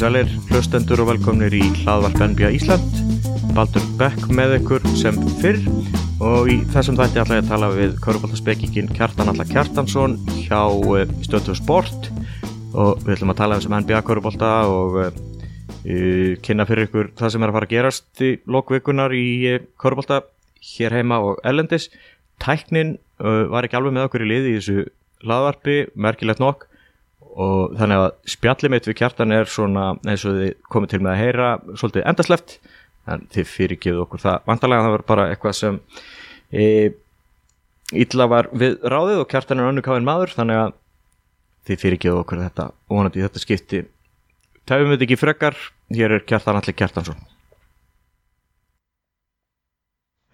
Sælir, hlustendur og velkomnir í hlaðvarp NBA Ísland. Baldur Beck með ykkur sem fyrr og í þessum þætti ætla ég að tala við Köruboltaspekingin Kjartan Alla Kjartansson hjá uh, Stötu Sport og við ætlum að tala um sem NBA Körubolta og uh, kynna fyrir ykkur það sem er að fara að gerast í lokvikunar í uh, Körubolta hér heima og ellendis. Tæknin var ekki alveg með okkur í liði í þessu hlaðvarpi, merkilegt nokk og þannig að spjallið mitt við kjartan er svona eins og þið komið til með að heyra svolítið endasleft en þið fyrirgeðu okkur það. Vantarlega það var bara eitthvað sem e, illa var við ráðið og kjartan er önnu káinn maður þannig að þið fyrirgeðu okkur þetta. Og vonandi þetta skipti tæfum við ekki frekar. Hér er kjartan allir kjartansson.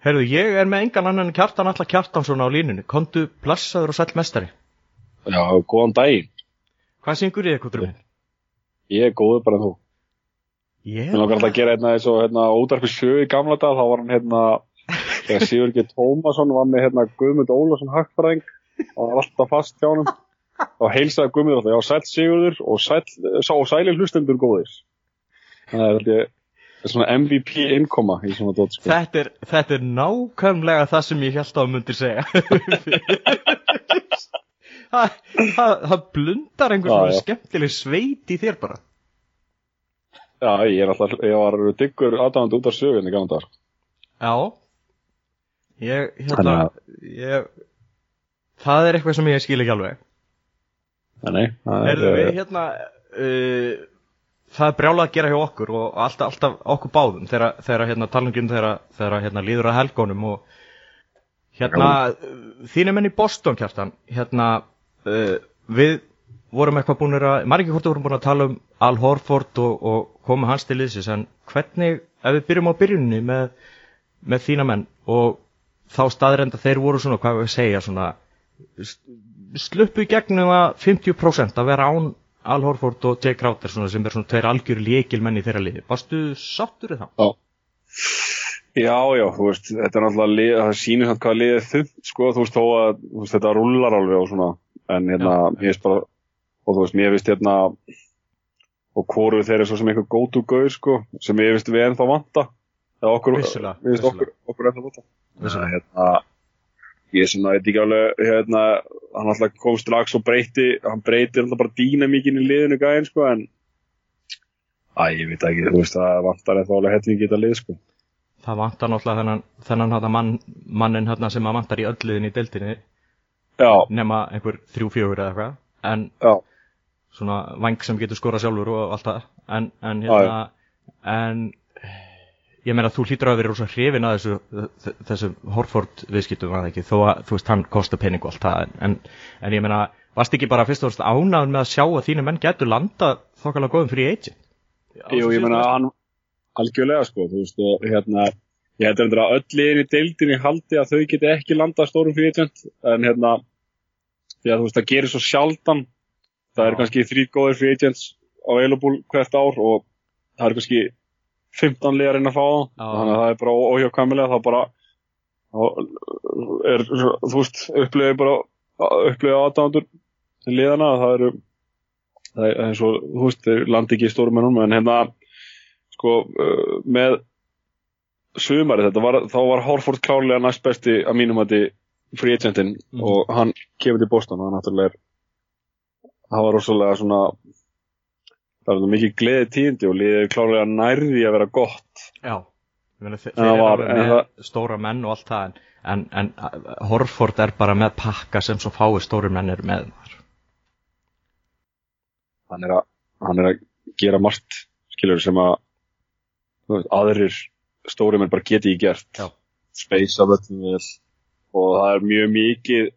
Herðu, ég er með engan annan kjartan allar kjartansson á línunni. Kontu blassaður og sælmestari Já, góðan daginn Hvað syngur ég, Kutur minn? Ég er góður bara þú. Ég Mér langar alltaf að gera hérna eins og hérna ódarfi sjö í gamla dag, þá var hann hérna, þegar Sigur G. Tómasson var með hérna Guðmund Ólafsson Hakkfræðing og var alltaf fast hjá hann og heilsaði Guðmund alltaf, já sæl Sigurður og sæl, og sælir hlustendur góðir. Þannig að þetta er svona MVP innkoma í svona dótt sko. Þetta er, þetta er nákvæmlega það sem ég held að myndir segja. það blundar einhvers svona skemmtileg sveit í þér bara. Já, ég er alltaf, ég var diggur aðdáðand út af sögunni kannan þar Já. Ég, hérna ég, það er eitthvað sem ég skil ekki alveg. Nei, það er við, hérna uh, það er brjálað að gera hjá okkur og alltaf, alltaf okkur báðum þegar, þegar hérna, talangum þegar, þegar hérna, líður að helgónum og hérna þínum enn í Boston kjartan hérna uh, við vorum eitthvað búin að, ekki hvort vorum búin að tala um Al Horford og, og koma hans til liðsins en hvernig, ef við byrjum á byrjunni með, með þína menn og þá staðrenda þeir voru svona, hvað við segja, svona sluppu í gegnum að 50% að vera án Al Horford og Jay Crowder svona, sem er svona tveir algjör líkilmenn í þeirra liði. Varstu sáttur í þá? Já. Já, já, þú veist, þetta er náttúrulega, það sýnir svona hvað liðið þund, sko, þú veist, þó að veist, þetta rullar alveg og svona, en hérna, mér veist bara, og þú veist, mér veist hérna, og hvoru þeir eru svo sem eitthvað gótu gauð, sko, sem ég veist við erum þá vanta, eða okkur, vissulega, við veist okkur, okkur er það vanta. Vissulega. Hérna, ég sem það veit ekki alveg, hérna, hann alltaf kom strax og breyti, hann breytir alltaf bara dýnamíkin í liðinu gæðin, sko, en, æ, ég veit ekki, þú veist, það vantar eða þá alveg hefði ekki þetta lið, sko. Það vantar náttúrulega þennan, þennan mann, mannin hérna sem að vantar í ölluðin í deltinni Já. nema einhver þrjú-fjögur eða eitthvað. En Já. svona vang sem getur skora sjálfur og allt það. En, en hérna en ég meina þú hlýtur að vera rosa hrifin að þessu þessu Horford viðskiptum að ekki? Þó að þú veist hann kostar pening og allt það. En, en ég meina varst ekki bara fyrst og fyrst ánað með að sjá að þínu menn getur landa þokkarlega góðum fyrir agent? Jú, ég meina hann algjörlega sko, þú veist, og hérna ég hætti að öll liðin í deildinni haldi að þau geti ekki landað stórum fyrir agent en hérna, því að þú veist, það gerir svo sjaldan, það er kannski þrý góðir fyrir agents available hvert ár og það er kannski 15 liðar inn að fá það, þannig að það er bara óhjákvæmilega, þá bara er, þú veist, upplöðið bara, upplöðið aðdándur til liðana, það eru það er eins og, þú veist, þeir landi ekki í stórum en hérna sko uh, með sumari þetta var, þá var Horford klálega næst besti að mínum að þið free agentin mm. og hann kemur til Boston og náttúrulega er það var rosalega svona það var mikið gleði tíndi og liðið klálega nærði að vera gott Já, meni, þeir eru alveg með það... stóra menn og allt það en, en, en Horford er bara með pakka sem svo fái stóri menn er með hann er að hann er að gera margt skilur sem að aðrir stóri menn bara geti í gert. Já. space af öllum vel og það er mjög mikið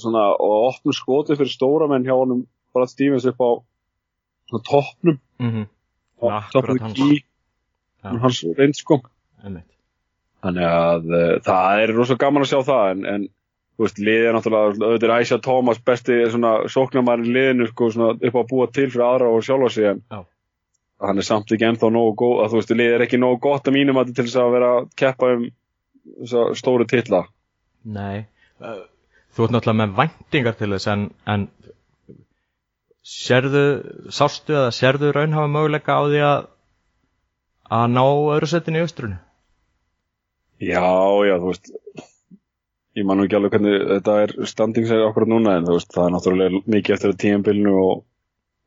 svona, og opnum skoti fyrir stóra menn hjá honum bara Stevens upp á svona toppnum. Mm -hmm. toppnum ký hans. reynskong þannig að uh, það er rosalega gaman að sjá það en, en veist, liðið er náttúrulega auðvitað er Æsja Tómas besti svona sóknarmærin liðinu sko, svona, upp á að búa til fyrir aðra og sjálfa sig en Já hann er samt ekki ennþá nógu góð, að þú veist, liðið er ekki nógu gott að mínum að til þess að vera að keppa um stóru tilla. Nei, þú ert náttúrulega með væntingar til þess en, en sérðu, sástu eða sérðu raun hafa möguleika á því að að ná öðru setinu í austrunu? Já, já, þú veist ég man nú ekki alveg hvernig þetta er standingsæði okkur núna en þú veist, það er náttúrulega mikið eftir að tíanbylnu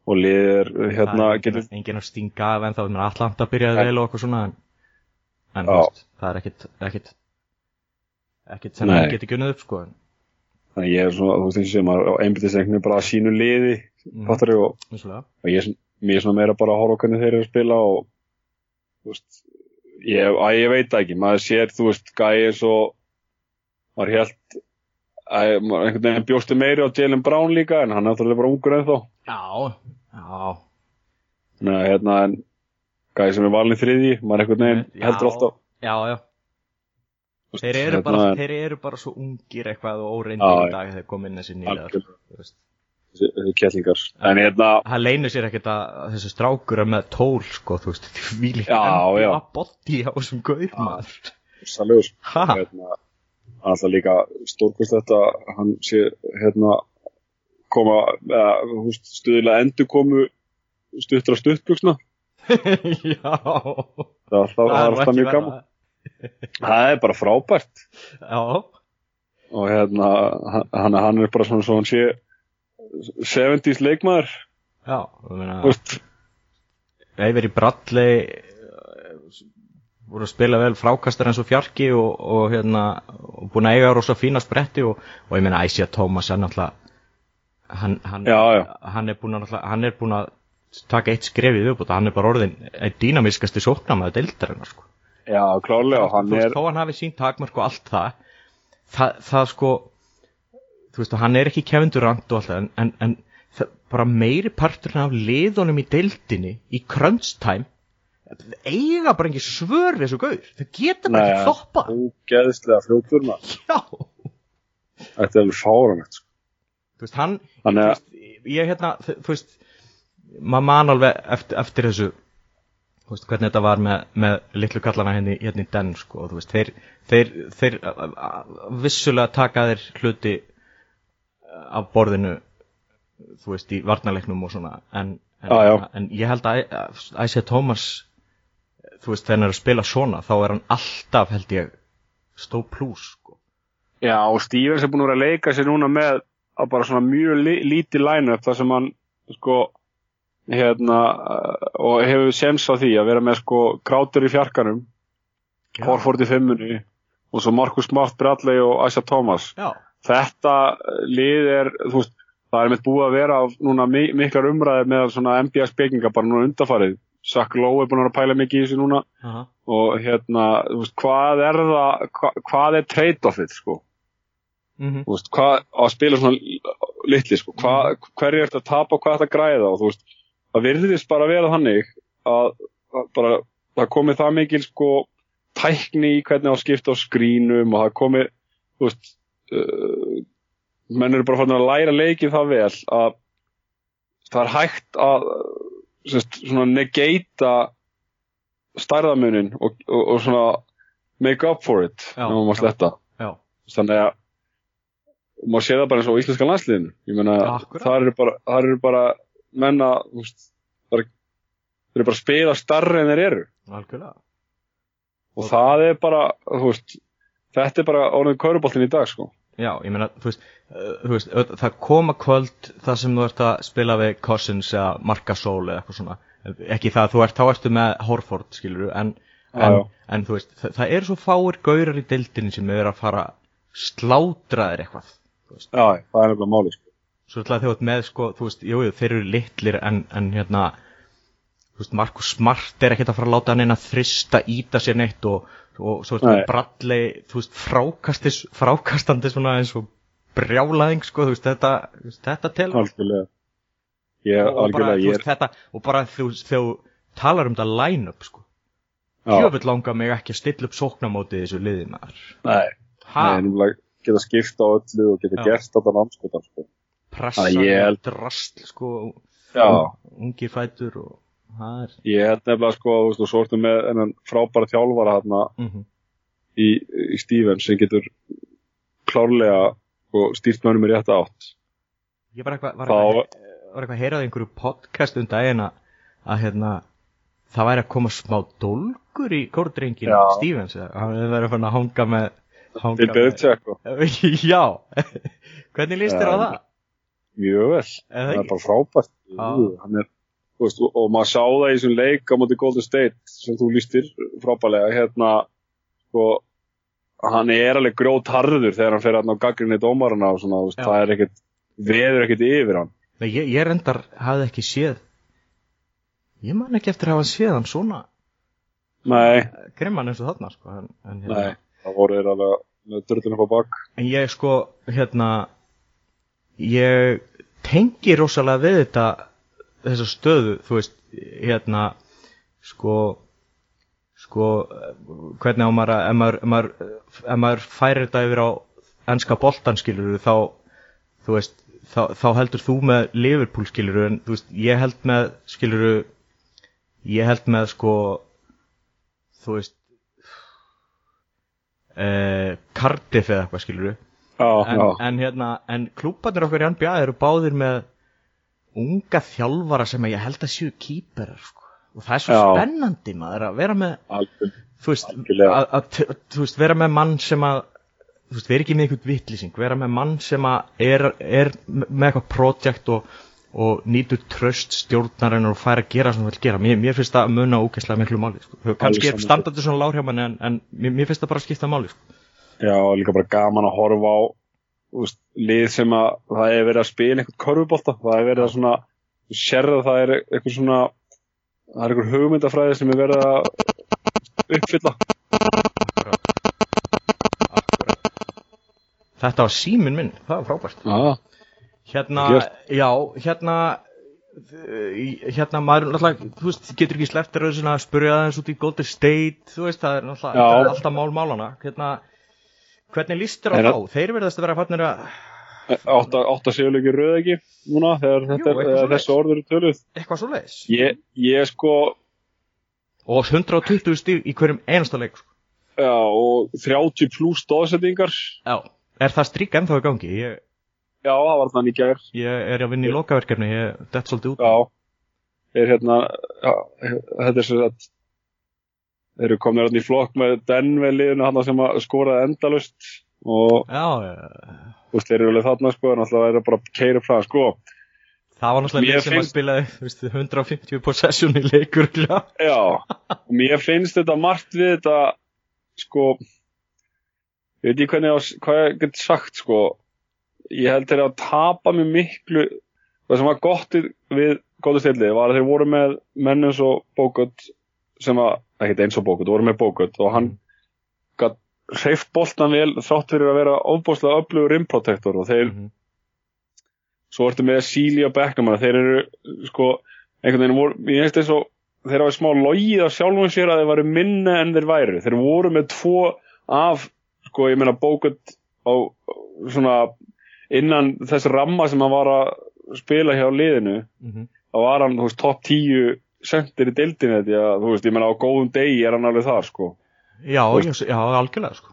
og, og liðir hérna það er getur engin, engin að stinga af en þá er Atlanta byrjaði Nei. vel og okkur svona en, en veist, það er ekkit ekkit ekkit sem það getur gunnið upp sko en, þannig að ég er svona, þú veist eins og sem að veginn bara að sínu liði mm, fattari, og, og ég er svona, er meira bara að horfa á hvernig þeir eru að spila og þú veist ég, að ég veit ekki, maður sér þú veist, gæi svo maður held að einhvern veginn bjóstu meiri á Jalen Brown líka en hann er náttúrulega bara ungur ennþá. Já, já. Nei, hérna, en gæi sem er valin þriði, maður einhvern veginn Já. heldur alltaf já, já. Þú veist, Þeir eru, hérna, bara, þeir eru bara svo ungir eitthvað og óreindir í dag þegar inn þessi þessi kettlingar. En hérna, Það leynir sér ekkert að að þessi strákur er með tól sko, þú veist, því líka Já, já. að botti á þessum gaur maður. Sannlegur Ha? hérna, alltaf líka stórkust þetta hann sé hérna koma eða, veist, stuðilega endur komu stuttur á stuttbuksna Já. Það alltaf, það er alltaf mjög gaman. það er bara frábært. Já, og hérna hann, hann er bara svona svo hann sé 70s leikmaður. Já, ég meina þú veist, Eiveri Bradley eh, voru að spila vel frákastar eins og fjarki og, og hérna og búin að eiga rosa fína spretti og, og ég meina Æsja Tómas er náttúrulega hann, hann, Já, já. hann er búin að hann er búin að taka eitt skref í viðbúta, hann er bara orðin einn dýnamiskasti sóknamaður deildarinnar sko. já klálega hann Þú veist, er þó hann hafi sínt takmörk og allt það það, það sko þú veist, hann er ekki Kevin Durant og allt það en, en, en það, bara meiri parturinn af liðunum í deildinni í crunch time eiga bara ekki svör við þessu gaur þau geta bara ekki þoppa ógeðslega fljótur maður já, þetta er alveg fáranett sko. Þú veist, hann Þannig þú að- veist, ég hérna, þú þú veist maður man alveg eftir, eftir þessu þú veist, hvernig þetta var með, með litlu kallana henni hérna í den sko, og þú veist, þeir, þeir, þeir vissulega taka þeir hluti af borðinu þú veist, í varnarleiknum og svona en, en, já. en ég held að Æsja Tómas þú veist, þegar hann er að spila svona þá er hann alltaf, held ég stó plus, sko Já, og Stevens er búin að vera að leika sér núna með að bara svona mjög lítið line-up þar sem hann sko hérna uh, og hefur sems á því að vera með sko grátur í fjarkanum Horford í fimmunni og svo Markus Smart, Bradley og Asa Thomas. Já, þetta lið er þú veist, það er með búið að vera núna mi miklar umræðir með svona NBA spekinga bara núna undarfarið Zach Lowe er búin að pæla mikið í þessu núna. Aha, og hérna, þú veist, hvað er það hva, hvað er trade-offið sko mhm. Þú veist, hvað að spila svona litli, sko, hvað, hverju ert að tapa og hvað ert að græða? Og þú veist, það virðist bara að vera þannig að, að bara, það komið það mikil, sko, tækni í hvernig á skipta á skrínum og það komið, þú veist, uh, menn eru bara fann að læra leikið það vel að það er hægt að, sérst, svona negata stærðamunin og, og, og svona make up for it, þannig að maður sé það bara eins og íslenska landsliðinu. Ég meina, það eru bara, það eru bara menna, þú veist bara, þeir eru bara spila starri en þeir eru. Algjörlega. Og Og- það er bara, þú veist þetta er bara orðið kauruboltin í dag sko. Já, ég meina, þú veist, uh, þú veist það koma kvöld þar sem þú ert að spila við Cousins eða Markasól eða eitthvað svona. Ekki það, þú ert, þá ertu með Horford, skilur en, en, en þú veist, það, það eru svo fáir gaurar í deildinni sem er að fara slátra þér eitthvað veist, já, það er nefnilega máli sko. svo ætlaði þú ert með, sko, þú veist, jú, þeir eru litlir en, en hérna þú veist, Markus Smart er ekkert að fara að láta hann inn að þrista, íta sér neitt og, og svo veist, Bradley, þú veist, frákastis, frákastandi svona eins og brjálaðing, sko, þú veist, þetta, þú veist, þetta telur algjörlega. Ég, og, bara, algjörlega, þú ég veist, þetta, og bara þú veist, þegar þú talar um þetta line-up, sko, er já, Jöfull langar mig ekki að stilla upp sóknamótið þessu liði maður. nei, Ha, nei, geta skipta á öllu og geta Já. gert þetta námskotan sko. pressa, held- drast, sko, já, ungir fætur og er, ég held nefnilega sko, þú ertu með enn frábæra þjálfara hérna mhm, í, í Stevens sem getur klárlega sko, stýrt mönnum í rétt átt ég var eitthvað, var eitthvað að heyra á einhverju podcast um daginn að, að hérna, það væri að koma smá dólgur í kórdrengin. Stevens, hann hefði verið að hanga með Bill Belichick og Já, hvernig líst þér á það? mjög vel. Það er bara frábært. Er, veist, og, maður sá það í þessum leik á móti Golden State sem þú lístir frábælega hérna sko, hann er alveg grót harður þegar hann fer að ná gaggrinni dómarana og svona, veist, það er ekkert veður ekkert yfir hann. Nei, ég, ég reyndar hafði ekki séð ég man ekki eftir að hafa séð hann svona nei, grimman eins og þarna sko. en, en, hérna, nei, það voru þeir alveg með dröllin upp á bak. En ég sko hérna ég tengi rosalega við þetta þessa stöðu þú veist hérna sko sko hvernig á maður að ef maður, maður, maður færir þetta yfir á ennska boltan skilur þá þú veist þá, þá heldur þú með Liverpool skilur en þú veist ég held með skilur ég held með sko þú veist eh, Cardiff eða eitthvað skilur já, en, já, en hérna en klúbarnir okkar í NBA eru báðir með unga þjálfara sem ég held að séu kýperar sko. og það er svo Já. spennandi maður að vera með alveg þú veist, að, að, þú veist vera með mann sem að þú veist, vera ekki með einhvern vittlýsing vera með mann sem að er, er með eitthvað projekt og, og nýtur tröst stjórnarinn og fær að gera sem það vil gera. Mér, mér finnst það að muna ógeðslega miklu máli sko. kannski er standardur svona lág hjá manni en, en mér, mér finnst það bara að skipta máli sko. já, líka bara gaman að horfa á þú veist, lið sem að það er verið að spila einhvern korfubólta það er verið að svona, þú sérð að það er eitthvað svona það er einhver hugmyndafræði sem er verið að uppfylla. Þetta var síminn minn, það var frábært. Já, Hérna, já, hérna hérna maður náttúrulega, þú veist, getur ekki sleppt þér að spurja aðeins út í Golden State þú veist, það er náttúrulega þetta er alltaf mál málana hérna, hvernig líst þér á Er þá? Þeir verðast að vera fannir að átt að, séu ekki röð ekki núna þegar þetta Jú, er, eitthvað eða þessu orður er töluð eitthvað svo leiðis ég, ég sko, og 120 stíg í hverjum einasta leik sko. já, og 30 pluss stóðsettingar Já. Er það strík ennþá í gangi? Ég, já, það var þannig í gær. Ég er að vinna í lokaverkefni, ég dett svolítið út. Já, þeir hérna já, þetta er svo að þeir eru komin hérna í flokk með Denver liðinu hann sem að skoraði endalust og Já, já, veist, þeir eru alveg þarna sko, en alltaf það er bara að keira frá sko. það var náttúrulega lið sem að finnst- spilaði þú veist, 150 possession í leikur já. Mér finnst þetta margt við þetta, sko, ég veit ekki hvernig hvað ég get sagt, sko, ég held þeir að tapa mjög miklu, það sem var gott við góðu stillið var að þeir voru með menn eins og Bókut, sem að, ekkert eins og Bókut, voru með Bókut og hann gætt hreift boltan vel þrátt fyrir að vera ofbúslega öflugur rimprotektor og þeir Mhm. svo ertu með Síli og Beckham þeir eru sko einhvern veginn voru, ég veist eins og þeir hafa smá logið á sjálfum sér að þeir væru minna en þeir væru þeir voru með tvo af sko ég meina bókut á svona innan þess ramma sem hann var að spila hjá liðinu Mhm. þá var hann þú veist topp 10 sendir í deildinu því að þú veist ég meina á góðum degi er hann alveg þar sko já, já, já, algjörlega sko.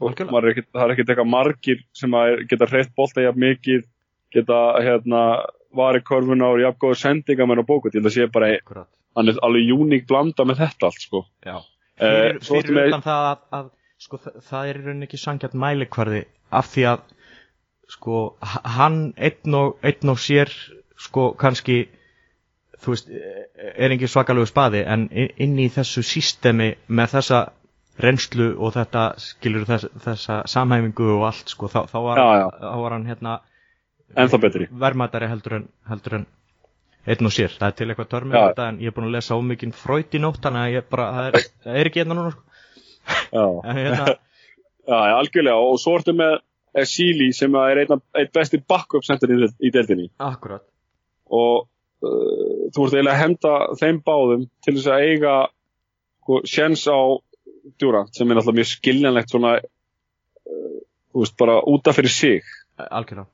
og Algjörlega. er ekkit, það er ekkert eitthvað margir sem að er- geta hreitt bolta jafn mikið geta hérna varið korfuna og jafn góða sendinga með á bókut, ég held að sé bara Akkurat. hann er alveg uník blanda með þetta allt sko Já. Eh, fyrir, fyrir með- utan það að, að sko, það er í rauninni ekki sangjart mælikvarði af því að sko, hann einn og, einn og sér sko kannski þú veist, er engin svakalegu spaði en inn í þessu sístemi með þessa reynslu og þetta skilur þess, þessa samhæfingu og allt sko, þá, þá, var, Já, já. þá var hann hérna verðmættari heldur en, heldur en einn og sér, það er til eitthvað törmið Já. þetta en ég er búin að lesa ómikinn Freud í nótt þannig að ég bara, það er, það er ekki hérna núna sko. en hérna, já, já, algjörlega og svo ertu með Síli sem er einn, af- einn besti backup center í, í deildinni. Akkurat. Og uh, þú ert eiginlega að henda þeim báðum til þess að eiga sko, sjens á Durant sem er náttúrulega mjög skiljanlegt svona uh, þú veist bara útaf fyrir sig. Algjörlega.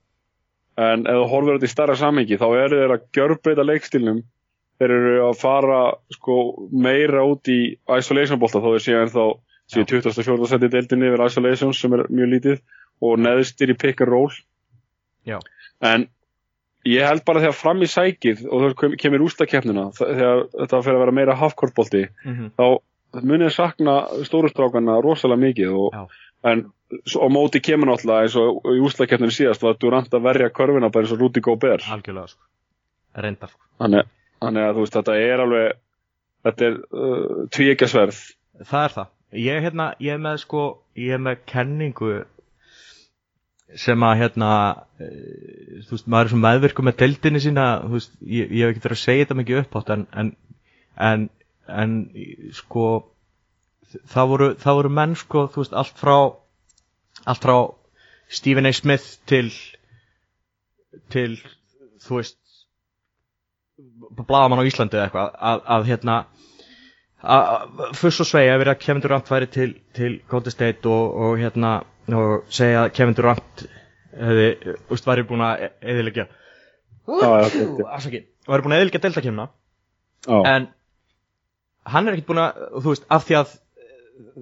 En ef þú horfir þetta í starra samhengi þá eru þeir að gjörbreyta leikstilnum þeir eru að fara sko, meira út í isolation bolta þó þeir séu ennþá séu 24. seti deildinni yfir isolation sem er mjög lítið og neðstir í pick and roll Já. en ég held bara þegar fram í sækið og þú kemur ústakefnina þegar þetta fyrir að vera meira hafkortbolti mm -hmm. þá munið sakna stórustrákana rosalega mikið og, en á móti kemur náttúrulega eins og í ústakefninu síðast var Durant að verja körfina bara eins og Rúti Góber algjörlega sko, sko. þannig, þannig að þú veist þetta er alveg þetta er uh, tvíekjasverð það er það ég, hérna, ég er með sko ég er með kenningu sem að hérna uh, þú veist, maður er svona meðvirku með deildinni sína, þú veist, ég, ég hef ekki verið að segja þetta mikið upp átt en en, en, en sko það voru, það voru menn sko, þú veist, allt frá allt frá Stephen A. Smith til til, þú veist blagamann á Íslandi eða eitthvað að, að hérna fyrst og svei að vera Kevin Durant væri til, til Golden State og, og hérna og segja að Kevin Durant hefði, úst, væri búin að eðilegja afsaki væri búin að eðilegja deltakemna en hann er ekkert búin að þú veist, af því að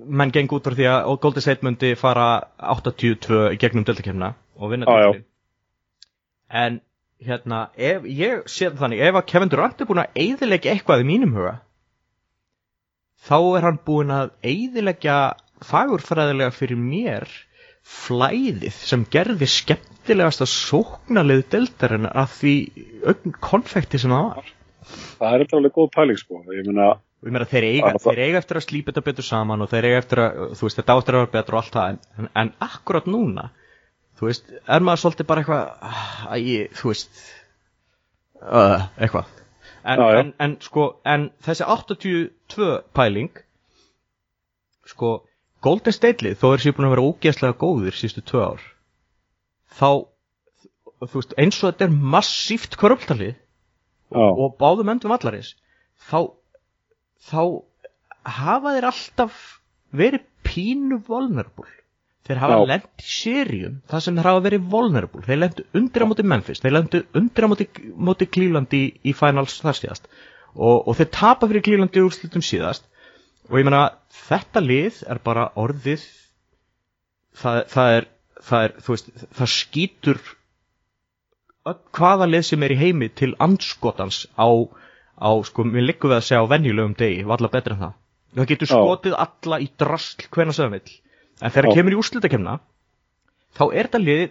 menn geng út frá því að Golden State myndi fara 82 í gegnum deltakemna og vinna deltakemna en hérna, ef, ég sé þannig ef að Kevin Durant er búin að eðilegja eitthvað í mínum huga þá er hann búin að eðilegja fagurfræðilega fyrir mér flæðið sem gerði skemmtilegast að sóknalið deltarinn af því augn konfekti sem það var? Það er eitthvað alveg góð pæling sko. Ég meina, ég meina þeir, eiga, þeir eiga eftir að slípa þetta betur saman og þeir eiga eftir að þú veist þetta áttur að vera betur og allt það en, en akkurat núna þú veist, er maður svolítið bara eitthvað að ég, þú veist uh, eitthvað. En, já. en, en sko, en þessi 82 pæling sko Golden State lið, þó er sér búin að vera ógeðslega góðir sístu tvö ár þá þú veist, eins og þetta er massíft korruptalið og, og báðum endum vallarins þá þá hafa þeir alltaf verið pínu vulnerable. Þeir hafa Já. lent í sérium það sem þeir hafa verið vulnerable. Þeir lendu undir á móti Memphis þeir lendu undir á móti, móti Cleveland í, í finals þar síðast. Og, og þeir tapa fyrir Cleveland í úrslitum síðast. Og ég meina þetta lið er bara orðið það, það er það er, þú veist, það skýtur hvaða lið sem er í heimi til anskotans á, á sko, mér liggum við að segja á venjulegum degi, var alltaf betra en það. Það getur skotið alla í drasl hvenna sem það vill, en þegar Já. kemur í úrslitakemna þá er þetta lið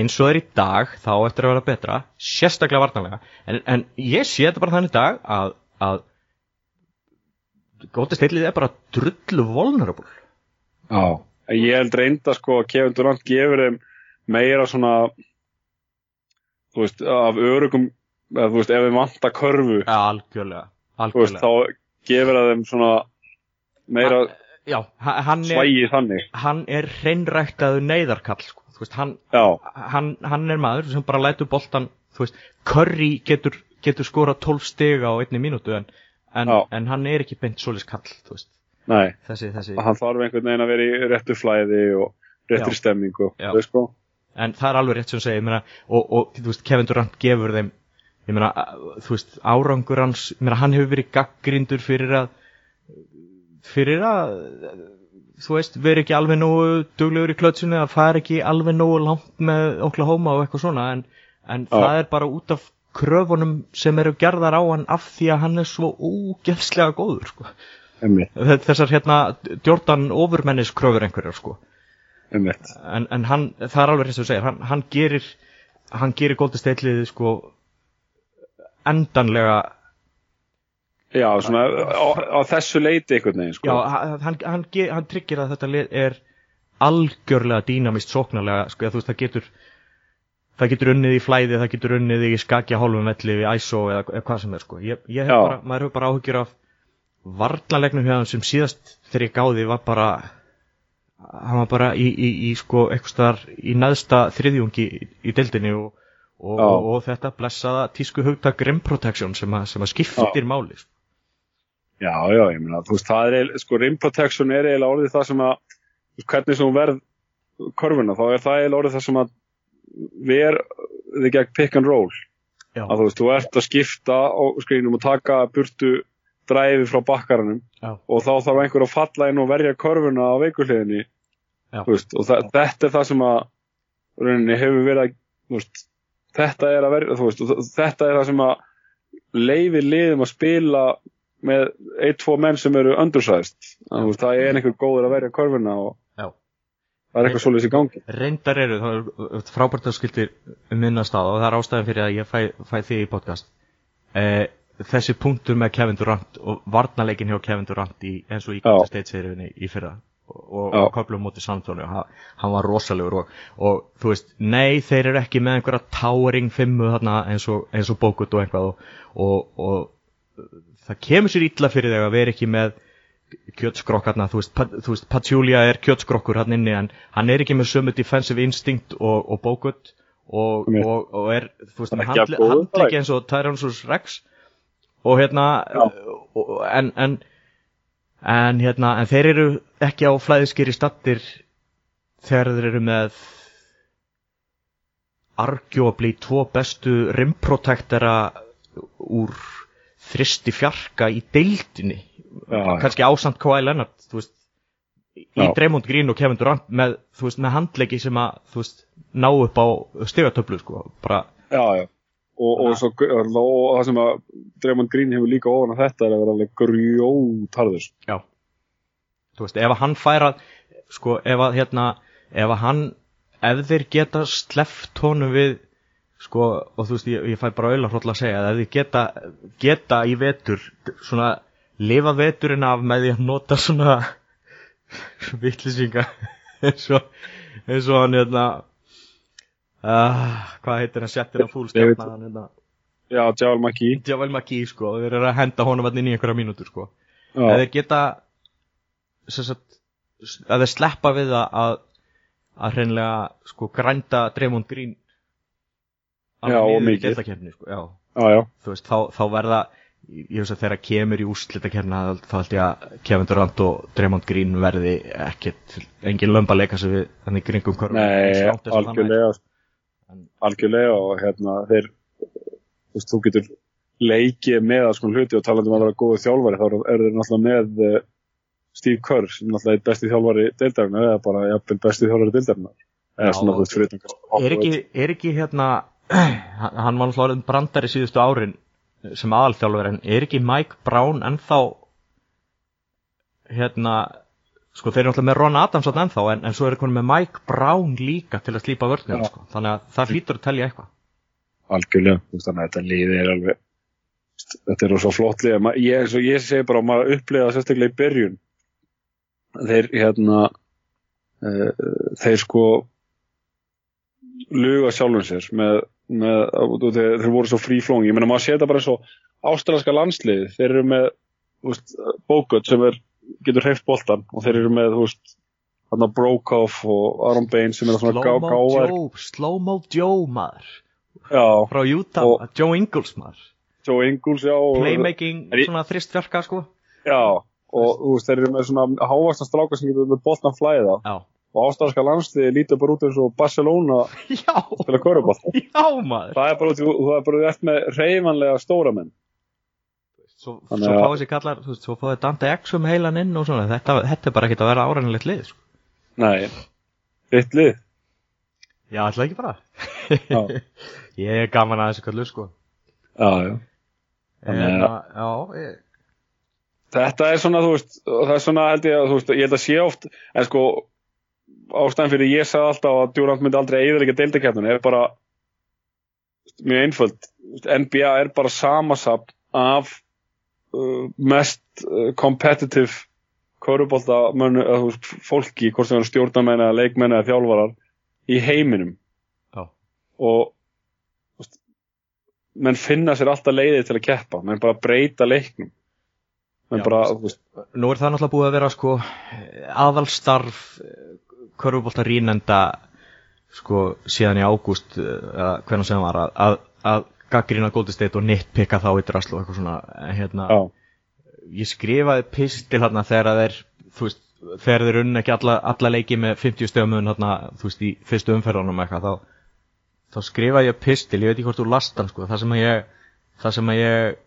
eins og það er í dag þá eftir að vera betra, sérstaklega varnarlega. En, en ég sé þetta bara þannig dag að, að góti steilið er bara drullu vulnerable Já. Ég held reynda sko að Kevin Durant gefur þeim meira svona þú veist, af örugum eða þú veist, ef þeim vantar körfu ja, algjörlega, þú veist, algjörlega. þá gefur þeim svona meira já, ha- hann er, svægi þannig hann er hreinræktaðu neyðarkall sko. Þú veist, hann, Já, hann, hann er maður sem bara lætur boltan þú veist, Curry getur, getur skora 12 stiga á einni mínútu en, en, en hann er ekki beint solis kall þú veist, nei, þessi, þessi hann þarf einhvern veginn að vera í réttu flæði og réttri Já. stemmingu sko. En það er alveg rétt sem segir ég meina, og, og þú veist, Kevin Durant gefur þeim ég meina, þú veist, árangur hans meina, hann hefur verið gaggrindur fyrir að fyrir að þú veist, verið ekki alveg nógu duglegur í klötsunni, að fara ekki alveg nógu langt með Oklahoma og eitthvað svona en, en það er bara út af kröfunum sem eru gerðar á hann af því að hann er svo ógæðslega góður sko. þessar hérna Jordan overmennis kröfur einhverjar sko. En, en hann, það er alveg sem þú segir hann, hann gerir hann gerir liðið sko endanlega Já, svona á, á þessu leiti einhvern veginn sko. Já, hann, hann, hann, tryggir að þetta er algjörlega dýnamist sóknarlega sko, þú veist, það getur það getur unnið í flæði, það getur unnið í skakja hálfum velli við ISO eða, eða hvað sem er sko. ég, ég hef Já. bara, maður hefur bara áhyggjur af varnalegnum hann sem síðast þegar ég gáði var bara hann var bara í, í, í sko eitthvað staðar í neðsta þriðjungi í, í deildinni og, og, Já. og, og þetta blessaða tísku hugtak rim protection sem, að, sem að skiptir máli sko. Já, já, ég meina, þú veist, það er sko, rim protection er eiginlega orðið það sem að hvernig sem verð körfuna, þá er það eiginlega orðið það sem að ver þig gegn pick and roll Já. að þú veist, þú ert að skipta á skrínum og taka burtu dræfi frá bakkaranum Já. og þá þarf einhver að falla inn og verja körfuna á veist, og þetta er það sem að rauninni hefur verið að veist, þetta er að vera, þú veist, þetta er það sem að leifi liðum að spila með ein, tvo menn sem eru undersized, það er einhver góður að verja korfuna og. Það er eitthvað svolítið í gangi. Reyndar eru, það er frábært að skildir minnast á og það er ástæðan fyrir að ég fæ, fæ þig í podcast. Eh, þessi punktur með Kevin Durant og varnarleikin hjá Kevin Durant í, eins og í Já. Golden State seríunni í fyrra og, og, köflum móti Santóni og hann, hann var rosalegur og, og þú veist, nei þeir eru ekki með einhverja towering fimmu þarna eins og, eins og bókut og eitthvað og, það kemur sér illa fyrir þig að vera ekki með kjötskrokkarna, þú veist, Pat- þú veist Pachulia er kjötskrokkur hann inni en hann er ekki með sömu defensive instinct og, og bókut og, og, og er, þú veist, Hann með ekki eins og Tyrannosaurus Rex og hérna en, en en hérna, en þeir eru ekki á flæðiskeri stattir þegar þeir eru með arguably tvo bestu rimprotektera úr þristi fjarka í deildinni Já, kannski ásamt Kawhi Leonard veist, í Já. Draymond Green og Kevin Durant með, veist, með handleiki sem að veist, ná upp á stigatöflu sko, bara, Já, já. Og, og, svo, og það sem að Draymond Green hefur líka ofan að þetta er að vera alveg grjótarður. já þú veist, ef að hann færa sko, ef að hérna ef að hann, ef þeir geta sleft honum við sko, og þú veist, ég, ég fæ bara auðvitað að segja, ef þeir geta geta í vetur, svona lifa veturinn af með því að nota svona vittlisinga eins og eins og hann hérna uh, hvað heitir hann settir hann fúlstjárna hann hérna Já, Javel McKee. Javel McKee sko, þeir eru að henda honum inn í einhverja mínútur sko Já, þeir geta sem sagt, að þeir sleppa við að að hreinlega sko grænda Draymond Green Já, og mikið. sko, já, já, já. þú veist, þá, þá verða ég veist að þegar kemur í úrslitakeppna þá held ég að Kevin Durant og Draymond Green verði ekkert engin lömba leika sig við þannig kringum körfum Nei, það algjörlega. Algjörlega og hérna þeir, þú veist, þú getur leikið með alls konar hluti og talandi um að vera góðu þjálfari þá eru þeir náttúrulega með uh, Steve Kerr sem náttúrulega er besti þjálfari deildarinnar eða bara jafnvel besti þjálfari deildarinnar. Eða svona, þú veist, utan er ekki, er ekki hérna hann var náttúrulega orðinn brandari síðustu árin sem aðalþjálfur en er ekki Mike Brown ennþá hérna sko þeir eru náttúrulega með Ron Adams þarna ennþá en, en svo er konið með Mike Brown líka til að slípa vörnum Já. sko. þannig að það hlýtur að telja eitthvað algjörlega, þannig að þetta liði er alveg þetta er svo flott lið Ma- ég, eins og ég segi bara, maður upplega sérstaklega í byrjun þeir hérna uh, þeir sko luga sjálfum sér með, með og þeir, þeir voru svo fríflóng ég meina maður sé þetta bara og ástralska landslið þeir eru með Bogut sem er, getur hreift boltan og þeir eru með veist, Brokoff og Aron Bain sem er svona gá, Slow-mo Joe, maður. Já, frá Utah, Og- Joe Ingles maður. Joe Ingles já, og- playmaking, ég- svona þrist fjarka sko. Já, og veist, þeir eru með svona hávastan stráka sem getur með boltan flæða. Já, og ástralska landsliði lítur bara út eins og Barcelona já, já maður Það er bara út, þú er bara eftir með reyfanlega stóra menn. svo, svo fáið sér kallar veist, svo fáið Dante Exum heilan inn og svona þetta, þetta er bara ekkert að vera árænilegt lið sko. Nei, þitt lið. já, ætla ekki bara Já, ég er gaman að þessu kallu sko já, já. Þannig en, að- já, ég, Þetta er svona, þú veist, það er svona held ég að, þú veist, ég held að sé oft, en sko, ástæðan fyrir ég sagði alltaf að Durant myndi aldrei eiginlega deildakefnun er bara mjög einföld. NBA er bara samasapn af uh, mest uh, competitive körubólta fólki, hvort sem er stjórnarmenn eða leikmenn eða þjálfarar í heiminum. Já, og menn finna sér alltaf leiðið til að keppa, menn bara breyta leiknum. Menn Já, bara, nú er það náttúrulega búið að vera sko aðalstarf körfubólta rínenda sko síðan í ágúst eða hvernig sem var að, að, að gaggrina State og nitpicka þá í draslu og eitthvað svona hérna, ég skrifaði pistil hérna þegar að þeir þú veist, þegar þeir unn ekki alla, alla leiki með 50 stöðum hérna, þú veist, í fyrstu umferðunum eitthvað, þá, þá skrifaði ég pistil, ég veit ekki hvort þú last hann sko, það sem að ég það sem að ég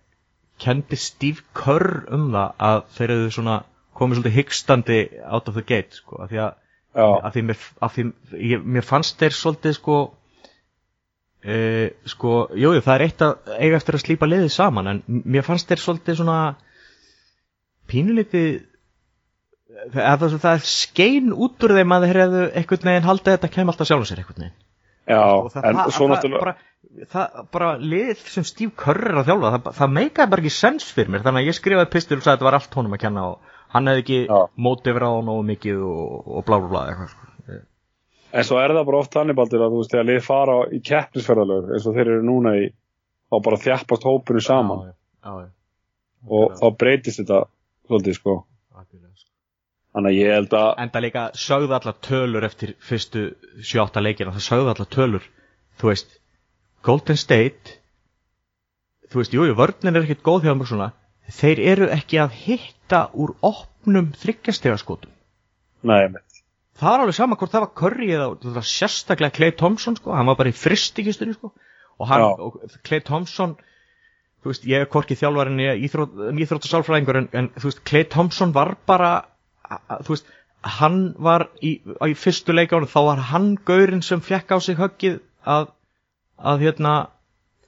kendi Steve Kerr um það að þeir eru svona komið svolítið hyggstandi out of the gate sko, af því að að því, mér, að því ég, mér fannst þeir svolítið sko Uh, sko, jújú, það er eitt að eiga eftir að slípa liðið saman en mér fannst þér svolítið svona pínulítið eða það, það skein út úr þeim að þeir hefðu einhvern veginn haldið þetta kem alltaf sjálfum sér einhvern veginn. Já, Og það, en það, svo náttúrulega bara, það bara lið sem Steve Kerr er að þjálfa það, það meikaði bara ekki sens fyrir mér þannig að ég skrifaði pistil og sagði að þetta var allt honum að kenna og hann hefði ekki Já. mótið verið á nógu mikið og, og blá blá blá eitthvað sko. En svo er það bara oft þannig baldur að þú veist, þegar lið fara í keppnisferðalög eins og þeir eru núna í, þá bara þjappast hópinu saman já, já, já. og þá breytist þetta svolítið sko. Sko. Þannig að ég held að, enda líka sögðu allar tölur eftir fyrstu 7-8 leikina það sögðu allar tölur þú veist, Golden State þú veist, jújú, vörninn er ekkert góð hjá mjög svona þeir eru ekki að hitta úr opnum þryggjastegaskotum nei, það var alveg sama hvort það var Curry eða sérstaklega Clay Thompson sko, hann var bara í fristikistunni sko. Og, hann, og Clay Thompson þú veist, ég er korkið þjálfarinn í íþrótt, íþrótt og sálfræðingur en, en þú veist, Clay Thompson var bara þú veist, hann var í, í fyrstu leikánu, þá var hann gaurinn sem fekk á sig höggið að, að hérna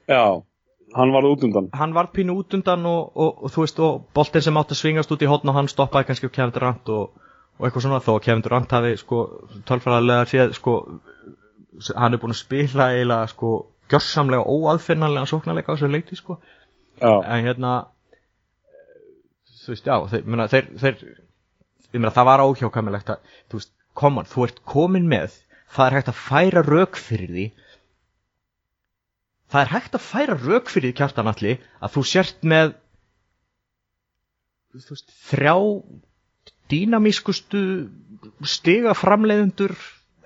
Já, hann var út undan. hann var pínu út undan og, og, og þú veist, og boltinn sem átti að svingast út í hotn og hann stoppaði kannski á Kevin Durant og, og eitthvað svona, þó að Kevin Durant hafi sko, tölfræðarlega séð sko, hann er búin að spila eiginlega sko, gjörsamlega óaðfinnanlega sóknarleika á þessu leikti sko. Já, en hérna þú veist, já, þeir, meina, þeir, þeir meina, það var óhjákvæmilegt að, þú veist, koman, þú ert komin með það er hægt að færa rauk fyrir því það er hægt að færa rauk fyrir því kjartan allir að þú sért með þú veist, þrjá dýnamískustu stiga framleiðendur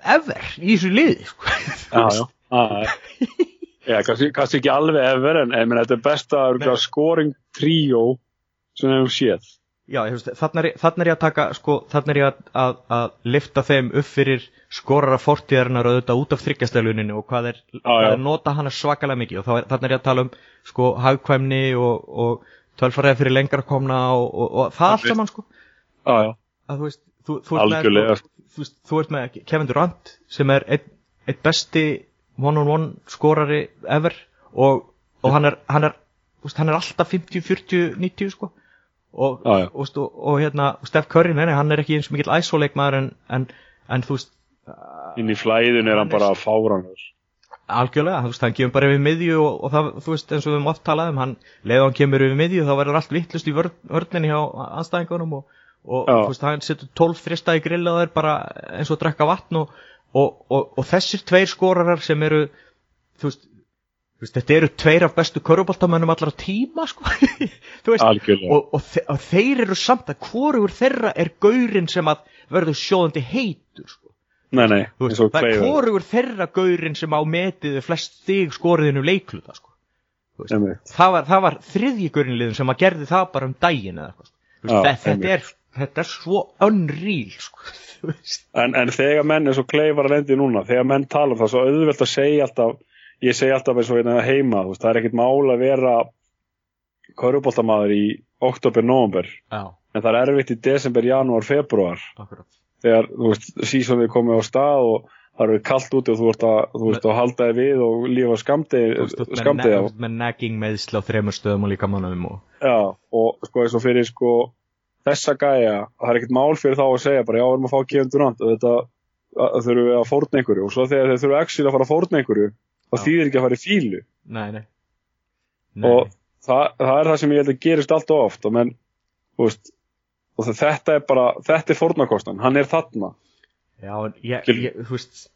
ever í þessu liði sko. já, já. já. Já, kannski, kannski ekki alveg ever, en meina, þetta er besta scoring tríó sem við hefum séð. Já, þarna er, er ég að taka, sko, þarna er ég að, að, að lifta þeim upp fyrir skorara fortíðarinnar auðvitað út af þryggjastæluninu og hvað er, hvað já. er nota hana svakalega mikið og þá er, er ég að tala um, sko, hagkvæmni og, og tölfræði fyrir lengra komna og, og, og það allt saman, sko, Já, já. að þú veist, þú, þú, ert með, sko, þú, þú ert með Kevin Durant sem er einn ein besti one-on-one skorari ever og, og hann er, hann er, hann er alltaf 50, 40, 90, sko og, Já, já. og, og, og hérna Steph Curry, nei, hann er ekki eins mikill æsóleikmaður en, en, en þú veist Inn í flæðun er hann Hann bara fáranur. algjörlega, þú veist, hann kemur bara yfir miðju og, og það, þú veist, eins og við höfum oft talað um hann, leið og hann kemur yfir miðju þá verður allt vittlust í vörn, vörninni hjá anstæðingunum og, og þú veist, hann setur 12 frista í grill og það er bara eins og að drekka vatn og, og, og, og þessir tveir skorarar sem eru þú veist, veist þetta eru tveir af bestu köruboltamönnum allra tíma sko, þú veist og, og, þe og þeir eru samt að hvorugur þeirra er gaurinn sem að verður sjóðandi heitur sko. Nei, nei, veist, það er hvorugur þeirra gaurinn sem á metiðu flest stig skoriðinu leikluta sko. Þú veist, Einmitt. það var, það var þriðji gaurinn liðin sem að gerði það bara um daginn eða sko. Já, þetta, er, þetta er svo unreal sko. En, en þegar menn, og Clay var að lendi núna, þegar menn tala um það, svo auðvelt að segja alltaf, ég segi alltaf eins og hérna heima, þú veist, það er ekkert mál að vera köruboltamaður í oktober, november, Já, en það er erfitt í desember, janúar, februar, akkurat. Þegar, sísonið komið á stað og það eru kallt úti og þú ert að, þú veist, að halda þig við og lífa veist, þú ert með, nagging meðsl á þremur stöðum og líka mannum og Já, og sko eins og fyrir sko þessa gæja, það er ekkert mál fyrir þá að segja bara já, við erum að fá Kevin Durant og þetta þurfum við að fórna einhverju. Og svo þegar þeir þurfum actually að fara að fórna einhverju Já. þýðir ekki að fara í fílu Nei, nei, nei. og það, það er það sem ég held að gerist allt of oft og menn, veist og það- þetta er bara, þetta er fórnarkostan hann er þarna Já, ég, ég, þú veist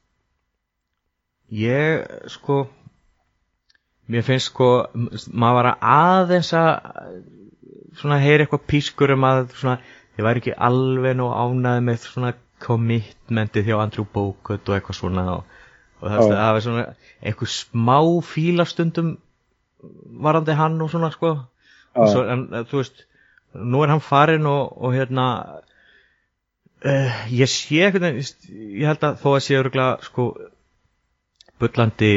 Ég, sko Mér finnst sko maður var að aðeins að svona heyri eitthvað pískur um að svona, ég væri ekki alveg nú ánæði með svona commitmentið hjá Andrew Bogut og eitthvað svona og, og það, það var svona eitthvað smá fílastundum varandi hann og svona sko. Já. Svo, en þú veist nú er hann farinn og, og hérna uh, ég sé eitthvað ég held að þó að sé örgulega sko bullandi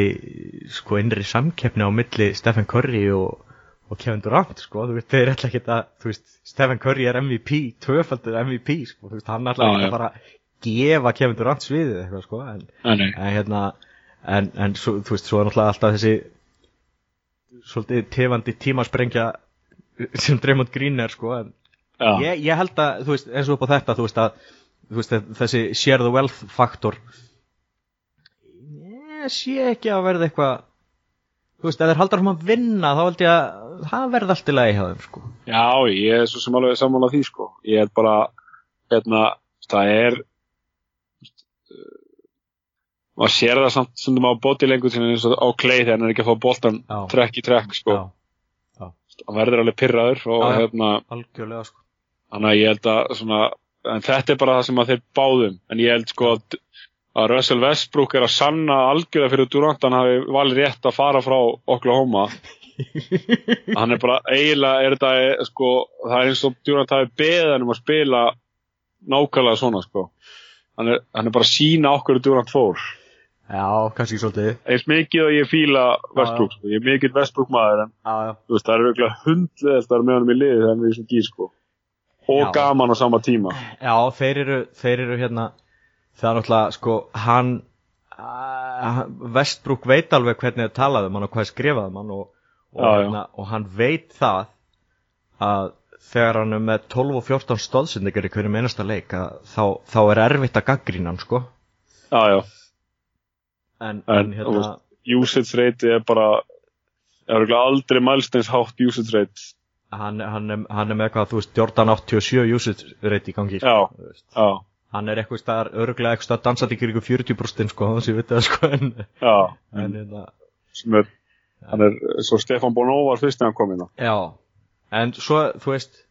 sko innri samkeppni á milli Stephen Curry og, og Kevin Durant sko, þú veist, þeir ætla ekki að þú veist, Stephen Curry er MVP tvöfaldur MVP, sko, þú veist, hann ætla ekki að fara gefa Kevin Durant sviðið eitthvað, sko, en, en hérna en, en svo, þú veist, svo er náttúrulega alltaf þessi svolítið tefandi tímasprengja sem Draymond Green er sko en ég, ég held að, þú veist, eins og upp á þetta þú veist að, þú veist, þessi share the wealth faktor ég sé ekki að verða eitthvað þú veist, ef þeir haldar um að vinna þá held ég að það verði allt í lagi hjá þeim sko. Já, ég er svo sem alveg sammála því sko. Ég er bara, hérna, það er, maður sér það samt sem á bótilengur sinni eins og á klei þegar hann er ekki að fá boltan Já. trekk í trekk sko. já, Hann verður alveg pyrraður og Já, hérna, algjörlega sko Þannig að ég held að svona, en þetta er bara það sem að þeir báðum, en ég held sko að, að Russell Westbrook er að sanna algjörða fyrir Durant, hann hafi valið rétt að fara frá Oklahoma. hann er bara, eiginlega er þetta, sko, það er eins og Durant hafi beðið hann um að spila nákvæmlega svona, sko. Hann er, hann er bara sína okkur Durant fór. Já, kannski svolítið Eins mikið og ég fíla Westbrook, sko. Ég er mikill Westbrook maður, en já, já, þú veist, það er auðvitað hundlega að vera með honum í liði þegar í svona gís, sko. Og Já. gaman á sama tíma. já þeir, eru, þeir eru hérna það er náttúrulega sko hann uh, Westbrook veit alveg hvernig það talaði um hann og hvað skrifaði um hann og, og, Já, já. hérna, og hann veit það að þegar hann er með 12 og 14 stóðsendingar í hverjum einasta leik að þá, þá er erfitt að gaggrína hann sko Já, já. En, En, en hérna usage rate er bara er örugglega aldrei mælsteins hátt usage rate. Hann, hann, er, hann er með eitthvað þú veist Jordan 87 usage rate í gangi sko, Já. já, hann er eitthvað staðar, örgulega eitthvað staðar dansandi ykkur ykkur 40% sko, þannig að ég veit það sko en, já. en hérna sem er, hann er svo Stefan Bono var fyrst þegar hann kom inn á. Já, en svo, þú veist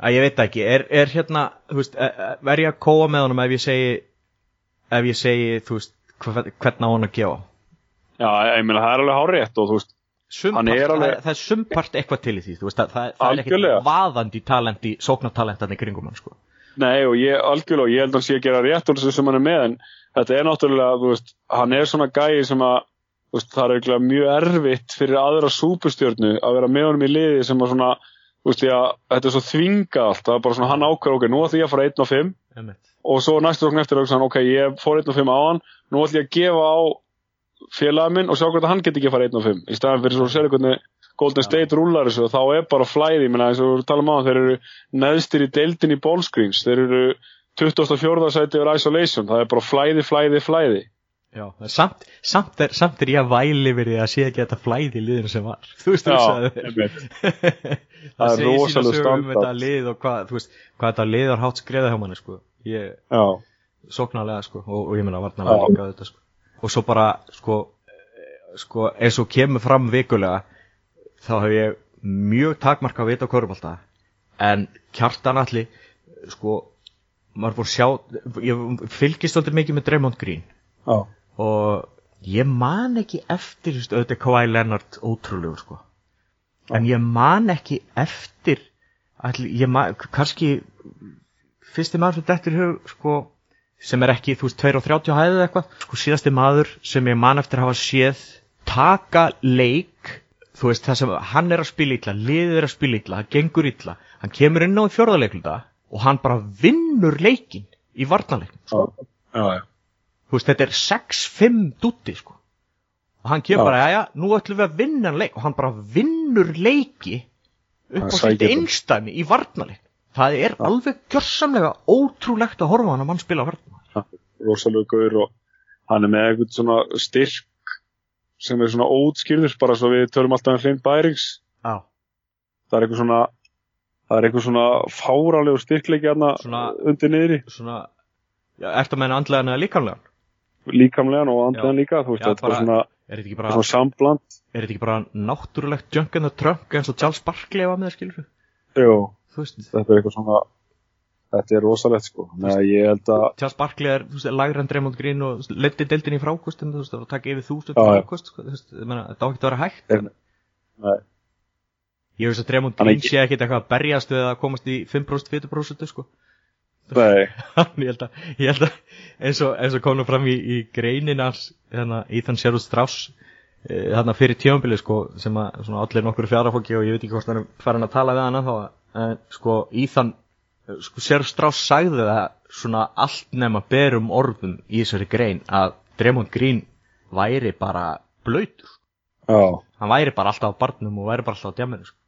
að ég veit ekki, er, er hérna e- e- verð ég að kóa með honum ef ég segi ef ég segi, þú veist, hver- hvern á hann að gefa? Já, ég meina það er alveg hárétt og þú veist, sumpart, Hann er alveg- það, það er sumpart eitthvað til í því, þú veist, það, það, það er ekkert vaðandi talenti, sóknartalentan í kringum hann, sko. Nei og ég algjörlega, ég held að hann sé að gera rétt úr þessu sem hann er með en þetta er náttúrulega, þú veist, hann er svona gæi sem að, þú veist, það er mjög erfitt fyrir aðra súpustjörnu að vera með honum í liði sem að svona þú veist, því að þetta er svo þvinga allt það er bara svona hann ákveður, ok, nú ætlum ég að fara 1 og 5 Einmitt. Og svo næstu okkur eftir að ok, ég fór 1 og 5 á hann nú ætlum ég að gefa á félagin minn og sjá að hann geti ekki að fara 1 og 5 í staðan fyrir svo að segja hvernig Golden State rúlar þessu og þá er bara flæði, ég meina eins og við talum á þeir eru neðstir í deildin í ballscreens þeir eru 24. sæti yfir isolation, það er bara flæði, flæði, flæði. Já, samt, samt, er, samt er ég að væli verið að sé ekki þetta flæði liðinu sem var. Þú veist, þú veist það Það er sögu um hvað, þú veist, hvað þetta lið var hátt skriða hjá manni, sko sóknarlega sko og, og ég meina varnarlega Já. líka þetta sko. Og svo bara sko, eh, sko eins og kemur fram vikulega þá hef ég mjög takmarka að vita á körfbalta en kjartan allir sko maður að sjá ég fylgist alltaf mikið með Draymond Green. Já, og ég man ekki eftir veist, auðvitað Kawhi Leonard ótrúlegur sko. En ég man ekki eftir ég man, kannski fyrsti maður sem dettur í hug sko, sem er ekki, þú veist, 2 og 30 hæðið eða eitthvað, sko síðasti maður sem ég man eftir að hafa séð taka leik þú veist, það sem hann er að spila illa liðið er að spila illa, það gengur illa hann kemur inn á í fjórðaleikluta og hann bara vinnur leikin í já, já. þú veist, þetta er 6-5 dútti, sko. Og hann kemur Já. bara, já, já, nú ætlum við að vinna hann leik. Og hann bara vinnur leiki upp Hann á það. einstæmi í varnarleik. Það er alveg gjörsamlega ótrúlegt að horfa hann að mann spila varnar. rosalega gaur og hann er með eitthvað svona styrk sem er svona ótskýrður bara svo við törum alltaf um Flynn Bærings Já. það er eitthvað svona það er eitthvað svona fáralegur styrkleiki hérna undir niðri Svona, já, ertu að meina andlega eða líkamlega? líkamlegan og andlegan líka þú veist, Já, þetta er svona, Er þetta ekki bara bara, svona sambland er þetta ekki bara náttúrulegt junk and the trunk eins og Charles Barkley var með, skilur við? Jú, Þú veist, þetta er eitthvað svona þetta er rosalegt sko Nei, ég held að Charles Barkley er, þú veist, lægra en Draymond Green og leiti deildin í frákostin, þú veist, og taka yfir þúsund frákost, sko, þetta á ekki að vera hægt. Er- Nei. Ég veist að er Green ekki- sé ekkit eitthvað að berjast við að komast í 5% 4% sko. nei, ég held að, ég held að eins og, eins og komum fram í, í greinin hans hérna, Ethan Sherwood Strauss þarna fyrir tjónbili sko, sem að svona allir nokkur fjarafóki og ég veit ekki hvort hann er farin að tala við hann þá en sko Ethan eh, sko, Sherwood Strauss sagði það svona allt nema berum orðum í þessari grein að Draymond Green væri bara blöytur já, hann væri bara alltaf á barnum og væri bara alltaf á djaminu sko.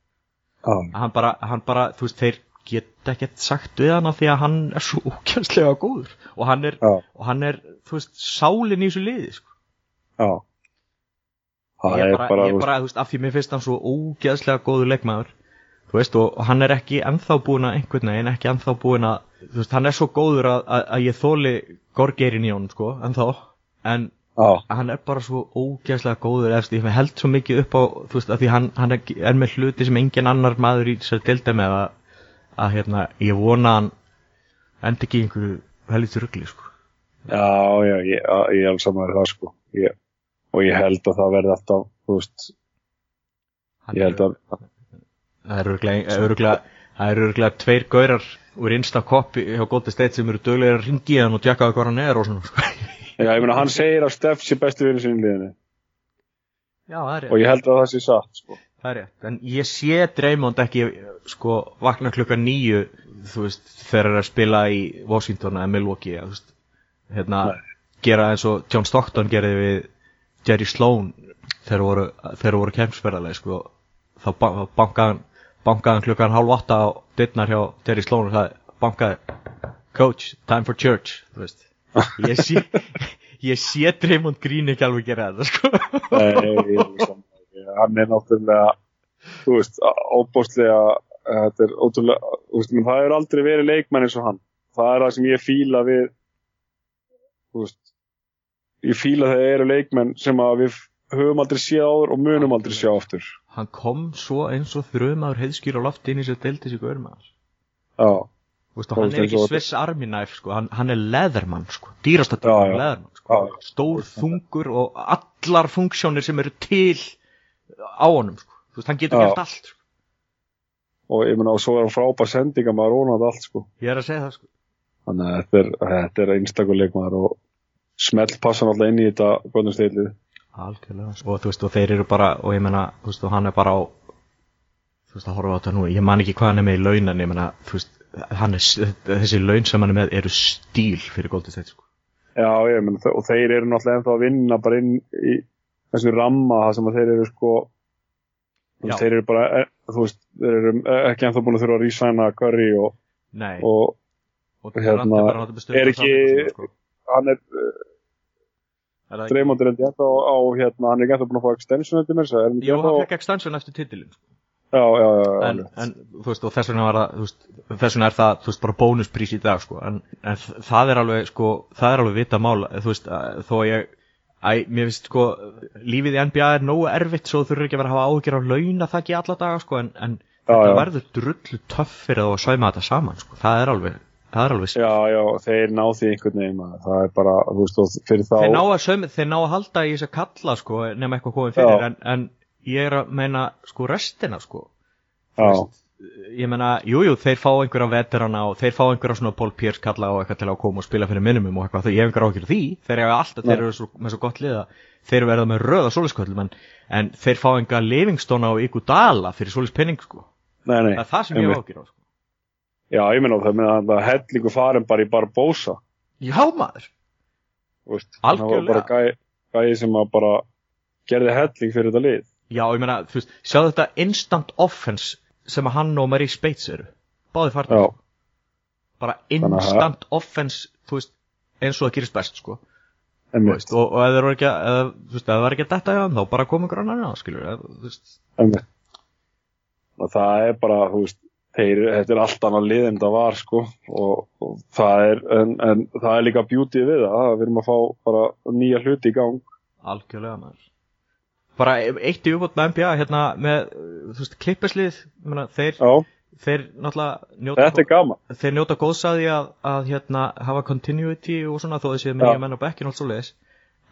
já, hann bara, hann bara, þú veist, þeir geta ekkert sagt við hana því að hann er svo ókjænslega góður. Og hann er, já, og hann er, þú veist, sálin í þessu liði, sko. ég er bara, bara, ég veist, bara, þú veist, af því mér finnst hann svo ógeðslega góður leikmaður, þú veist, og, hann er ekki ennþá búin að einhvern veginn, ekki ennþá búin að, þú veist, hann er svo góður að, að, að ég þóli gorgeirin í honum, sko, ennþá, en já, hann er bara svo ógeðslega góður, eftir, ég held svo mikið upp á, þú veist, að því hann, hann er, er með hluti sem engin annar maður í þessari deilda með að, að, hérna, ég vona hann endi ekki einhverju helviti rugli, sko. já, já, ég, ég er alveg saman það, sko. Ég, og ég held að það verði alltaf, þú veist, Hann ég held að, Það eru örgulega tveir gaurar úr innsta koppi hjá Golden State sem eru döglegir að ringi hann og tjekka hvað hann er og svona sko. já, ég meina, hann segir að Steff sé bestu vinnu sinni í liðinu. Já, það er og ég held að það sé satt, sko. Það er rétt, en ég sé Draymond ekki sko vakna klukka nýju þú veist, þegar það er að spila í Washington eða Milwaukee eða, þú veist, hérna, gera eins og John Stockton gerði við Jerry Sloan þegar voru, þegar voru kemsferðarlega sko, þá ba bankaði hann klukkan hálf átta á dittnar hjá Jerry Sloan og það bankaði Coach, time for church ég sé ég sé Draymond Green ekki alveg gera þetta sko Nei, ég er. Hann er náttúrulega, þú veist, óbóstlega, þetta er ótrúlega, þú veist, menn það hefur aldrei verið leikmenn eins og hann. Það er það sem ég fíla við, þú veist, ég fíla þegar eru leikmenn sem að við höfum aldrei séð áður og munum aldrei sjá aftur. hann kom svo eins og þrjumaður heiðskýr á lofti inn í sér deildi sig gaurmaður Já, og hann er ekki Swiss Army knife sko. hann, hann er leathermann sko. dýrasta já. leathermann sko. Stór þungur og allar funksjónir sem eru til á honum sko. Þú veist, hann getur gert allt sko. og ég meina, og svo er hann frábær sendinga maður ónað allt, sko. ég er að segja það sko. Þannig að þetta er, er einstakur leikmaður og smelt passa náttúrulega inn í þetta góðnum stilið. Algjörlega og þú veist, og þeir eru bara og ég meina, þú veist, og hann er bara á þú veist, að horfa á þetta nú ég man ekki hvað hann er með í laun en ég meina, þú veist, hann er, þessi laun sem hann er með eru stíl fyrir Golden State sko. Já, ég menn, og þeir eru náttúrulega ennþá að vinna bara inn í þessu ramma það sem að þeir eru sko þú veist, Já. þeir eru bara, eh, þú veist, þeir eru eh, ekki ennþá búin að þurfa að rísæna Curry og, nei, og og hérna, er ekki- og sko. hann er, ekki- Dreymondur er ennþá á, hérna, hann er ekki ennþá búin að fá extension eftir mér, er hann ekki fekk extension eftir titilin já, já, já, en, en þú veist, og þess vegna var það þú veist, þess vegna er það, þú veist, bara bónusprís í dag sko, en, en það er alveg sko, það er alveg vita mál, þú veist þó að ég, æ, mér finnst sko lífið í NBA er nógu erfitt svo þú þurfur ekki að vera að hafa áhyggjur af launa það ekki alla daga sko, en, en Já, þetta já. verður drullu töff fyrir þá að sæma þetta saman sko, það er alveg það er alveg, já, já, þeir ná því einhvern veginn, það er bara, þú veist, og fyrir þá, þeir ná að sauma, þeir ná að halda í þess að kalla sko, nema eitthvað komið fyrir, en, en ég er að meina sko restina sko, já, ég meina, jújú, jú, þeir fá einhverja veterana og þeir fá einhverja svona Paul Pierce kalla og eitthvað til að koma og spila fyrir minimum og eitthvað, ég hef einhverja ákjör því, þeir eru alltaf, þeir eru svo, með svo gott liða, þeir verða með röða solisköllum, en, en þeir fá einhverja Livingstone og Iguodala fyrir solis penning, sko, nei, nei, það er það sem ég hef einmitt. ákjör á, sko. Já, ég meina, það meina að hellingu farin bara í Barbosa, Já, maður, þú veist, það var bara gæ, gæði sem að bara gerði helling fyrir þetta lið, já, ég meina, þú veist, sjáðu þetta instant offense sem að hann og Mary Spates eru, báði já, farnir, bara Þannig að- instant offense, þú veist, eins og það gerist best, sko. Veist, og, og ef þeir eru ekki að, eða, þú veist, ef það ekki að detta í hann, þá bara koma ykkur annar á, skilur, eða, þú veist, einmitt. og það er bara, þú veist, þeir, þetta er allt annað lið en það var, sko, og, og það er, en, en það er líka beauty við það, við erum að fá bara nýja hluti í gang, algjörlega maður. Bara eitt í með NBA, hérna, með, þú veist, klippeslið, meina, þeir, þeir náttúrulega njóta, þetta er gaman, þeir njóta góðsaði að, að, hérna, hafa continuity og svona, þó þessi með menn á bekkinu og allt svo leiðis,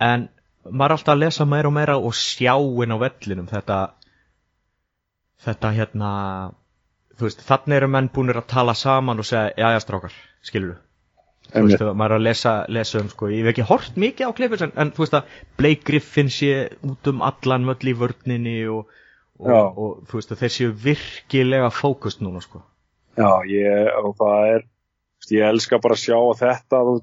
en maður er alltaf að lesa meira og meira og sjá inn á vellinum þetta, þetta, hérna, þú veist, þannig eru menn búinir að tala saman og segja, jæja strákar, skilur þú einmitt, veist, maður er að lesa, lesa um sko, ég hef ekki hort mikið á klippis en, en þú veist að Blake Griffin sé út um allan völl í vörninni og, og, Já. og, þú veist að þeir séu virkilega fókust núna sko. já, ég, og það er, þú veist, ég elska bara að sjá að þetta, þú,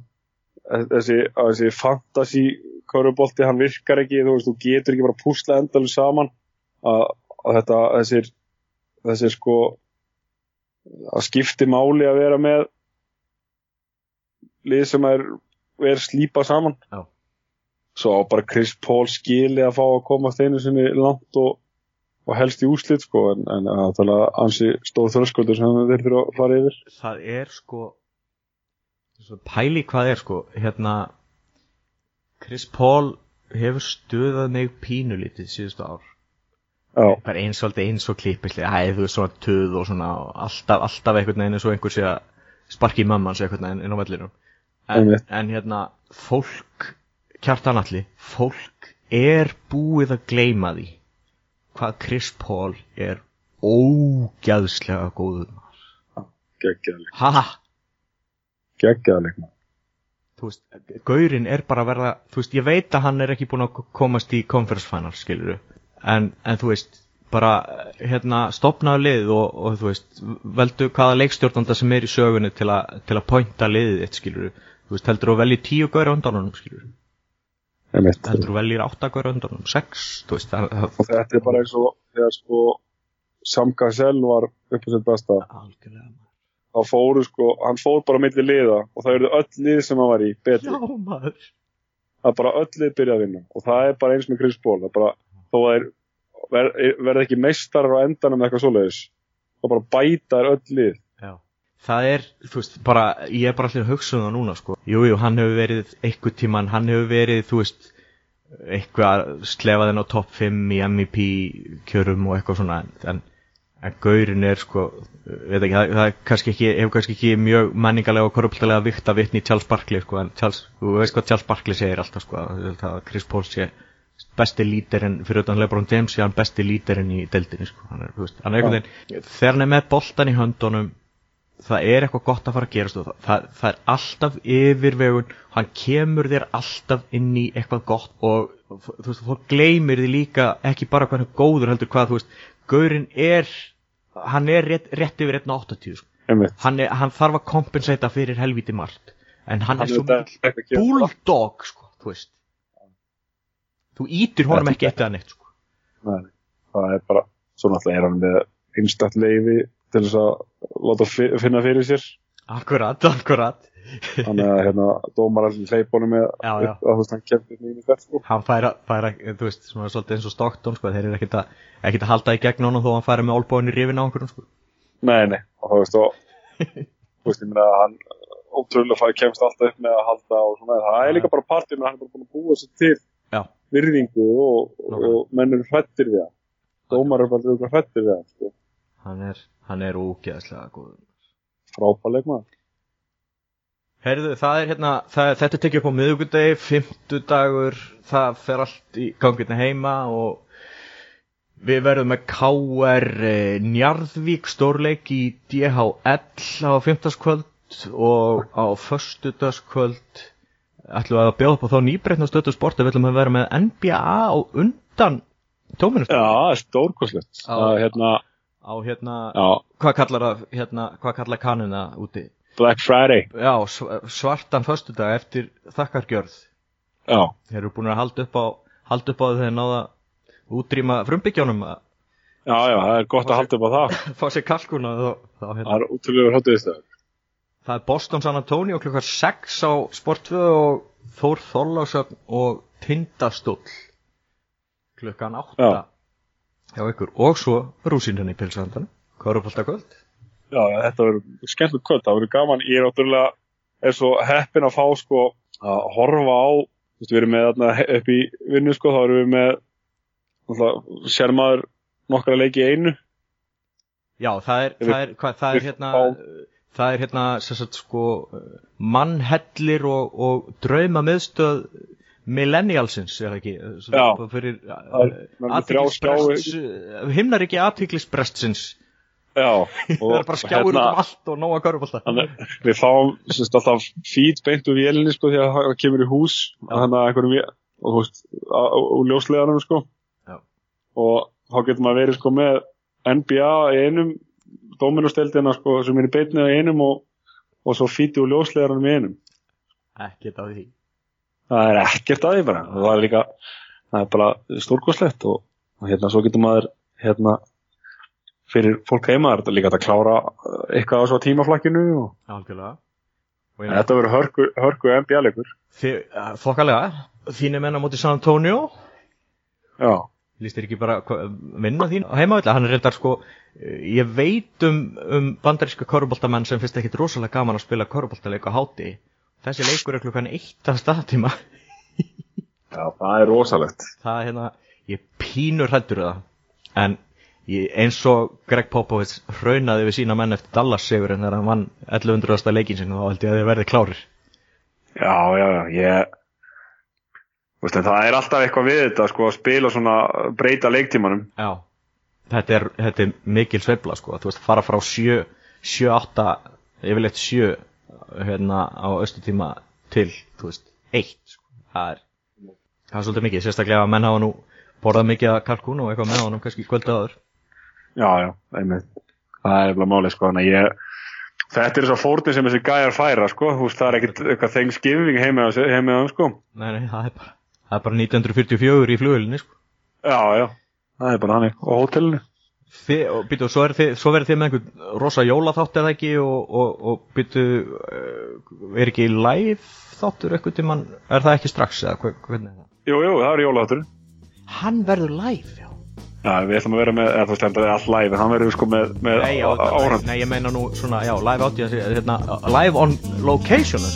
þessi, þessi fantasy körubolti, hann virkar ekki þú, veist, þú getur ekki bara að púsla endalur saman að, að þetta þessir, þessir sko að skipti máli að vera með lið sem er verið slípa saman. Já. svo á bara Chris Paul skili að fá að koma þeinu sinni langt og, og helst í úslit sko en, en að tala ansi stóð þröskuldur sem þeir fyrir að fara yfir. Það er sko svo pæli hvað er sko hérna Chris Paul hefur stuðað mig pínulítið síðustu ár bara eins og alltaf eins og klippisli æ, þú veist svona töð og svona alltaf, alltaf einhvern veginn eins og einhver sé að sparki í mömmans einhvern veginn inn á vellinum. En, en hérna fólk kjartanalli, fólk er búið að gleyma því hvað Chris Paul er ógæðslega góður geggjaðleik ha, geggjaðleik þú veist, Gaurin er bara að verða, þú veist, ég veit að hann er ekki búin að komast í conference finals, skilur en, en þú veist, bara hérna, stopnaðu lið og, og þú veist, veldu hvaða leikstjórnanda sem er í sögunni til, a, til að pointa liðið þitt, skilur þú veist, heldur þú velji tíu gaur á undan honum, skilur heldur þú veljir átta gaur á undan honum, sex, þú veist, það, og þetta er bara eins og þegar sko Sam Cassell var upp á sitt besta. Algjörlega þá fóru sko, hann fór bara milli liða og það eru öll lið sem hann var í betri, já maður. Það er bara öll lið byrja að vinna og það er bara eins með Chris Paul það er bara, þó að ver, verða ekki meistarar á endanum eitthvað svoleiðis þá bara bæta er öll lið Já. Það er, þú veist, bara, ég er bara allir að hugsa um það núna, sko. Jú, jú, hann hefur verið einhver tíman, hann hefur verið, þú veist, eitthvað slefaðinn á topp 5 í MEP kjörum og eitthvað svona, en, en gaurin er, sko, ekki, það, það er kannski ekki, hefur kannski ekki mjög menningarlega og korruptalega vikt að vitni Charles Barkley, sko, en Charles, þú veist hvað Charles Barkley segir alltaf, sko, Chris Paul sé besti lítirinn, fyrir utan LeBron James sé hann besti lítirinn í deildinni, sko, hann er, þú veist, hann er einhvern veginn, þegar hann er með boltan í höndunum, það er eitthvað gott að fara að gerast og það, það, það er alltaf yfirvegun hann kemur þér alltaf inn í eitthvað gott og þú veist, fólk gleymir því líka ekki bara hvað hann er góður heldur hvað, þú veist, gaurinn er hann er rétt, rétt yfir 1.80 sko. hann, er, hann þarf að kompensata fyrir helviti margt en hann, Hann er svo er ekki- bulldog sko, þú veist þú ítir honum ekki eitt eða neitt sko. Nei, það er bara, svo náttúrulega er hann með einstakt leifi til þess að láta fi- finna fyrir sér akkurat, akkurat þannig að hérna, dómar allir hleypunum með Já, já. að hann kemur í mínum hvert sko. hann færa, færa þú veist, svona svolítið eins og Stockton sko, þeir eru ekkit að, ekkit að halda í gegn honum þó hann færa með olbóin í rifin á einhverjum sko. Nei, nei, og þú veist þú veist, ég meina að hann ótrúlega kemst alltaf upp með að halda og svona, það er líka bara partið með að hann er bara búin að búa sér til Já. Virðingu og, og, menn eru hrættir við hann. Dómar eru bara hrættir við hann sko. hann er, hann er ógeðslega góð frábæleik maður Herðu, það er hérna, það, þetta tekið upp á miðugudegi, fimmtudagur, það fer allt í gangirna heima og við verðum með KR eh, Njarðvík stórleik í DHL á fimmtudagskvöld og á föstudagskvöld ætlum við að bjóða upp á þá nýbreytna stötu sport við ætlum að vera með NBA á undan tóminust Já, er stórkoslegt er hérna, á hérna, já, hvað kallar það, hérna, hvað kallar kannina úti? Black Friday. Já, sv- svartan föstudag eftir þakkargjörð. Já, Þeir eru búin að halda upp á halda upp á þegar náða útrýma frumbyggjónum. Að já, já, það er gott að halda upp á það. Fá sér kalkuna þá, þá, hérna. Það er útrúlega hátíðistöð Það er Boston San Antonio klukkar 6 á Sport 2 og Þór Þorlásöfn og Tindastóll klukkan 8 Já. hjá ykkur. Og svo rúsinunni í pilsandanu Kórupoltakvöld Já, þetta verður skemmtilegt kvöld, það verður gaman. Ég er náttúrulega, er svo heppin að fá sko að horfa á Þú veist, við erum með þarna upp í vinnu sko, þá erum við með sér maður nokkra leiki einu. Já, það er, það er, hvað, það er hérna fá- það er hérna sagt sko mannhellir og, og drauma miðstöð millennialsins er það ekki Já. fyrir Það himnar ekki aðtiklisbrestsins Já, það er bara skjáir út um allt og nóga körfbólta Þannig, við fáum semst, alltaf feed beint úr vélinni sko, því að það kemur í hús að og ljósleðanum sko. Já. og þá getur maður verið sko, með NBA í einum Dominus-deildina sko, sem er í beinni í einum og, og svo feedi úr ljósleðanum í einum. Ekkert á því. Það er ekkert að því bara. Það er líka, það er bara stórkoslegt og, og hérna svo getur maður hérna fyrir fólk heima er þetta líka að klára uh, eitthvað á svo tímaflakkinu og algjörlega. Og en þetta verður hörku, hörku NBA-leikur Þi- uh, þokkalega, þínu menn á móti San Antonio. Já, líst þér ekki bara vinna þín heimavelli, hann er reyndar sko ég veit um, um bandaríska köruboltamenn sem finnst ekkit rosalega gaman að spila köruboltaleik á háti. Þessi leikur er klukkan eitt af staðtíma já, það er rosalegt. Það er hérna, ég pínur hættur það. En ég, eins og Greg Popovich hraunaði við sína menn eftir Dallas sigur en þegar hann vann 1100. leikin sin þá held ég að þið verði klárir. Já, já, já, ég Veist, það er alltaf eitthvað við þetta sko, að spila svona, breyta leiktímanum. Já, þetta er, þetta er mikil sveifla sko, þú veist, fara frá 7, 7, 8, yfirleitt 7 hérna á austutíma til, þú veist, 1 sko. það er, það er svolítið mikið sérstaklega að menn hafa nú borðað mikið að kalkún og eitthvað með honum kannski kvöldið áður. Já, já, einmitt. Það er bara málið sko, þannig að ég þetta er þess að fórnir sem þessi gæjar færa sko, þú veist, það er ekkert eitthvað Thanksgiving heima á sko. Nei, nei, það er bara, það er bara 1944 í flugulinni sko. já, já, það er bara hannig og hótelinu. Þið, og býtu, svo, er þið, svo verður þið með einhvern rosa jólaþátt eða ekki? Og, og, og býtu, uh, er ekki live þáttur eitthvað tímann, er það ekki strax eða er það? jú, jú, það er jólaháttur Hann verður live, já. já, við ætlum að vera með, eða þú veist, þetta er allt live hann verður sko með, með Nei, já, áhönd nei, ég meina nú svona, já, live átti að hérna, live on location,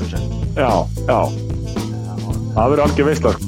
já, já. Það verður algjör veistlar